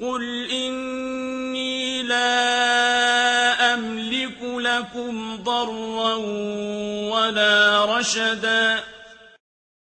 قُلْ إِنِّي لَا أَمْلِكُ لَكُمْ ضَرًّا وَلَا رَشَدًا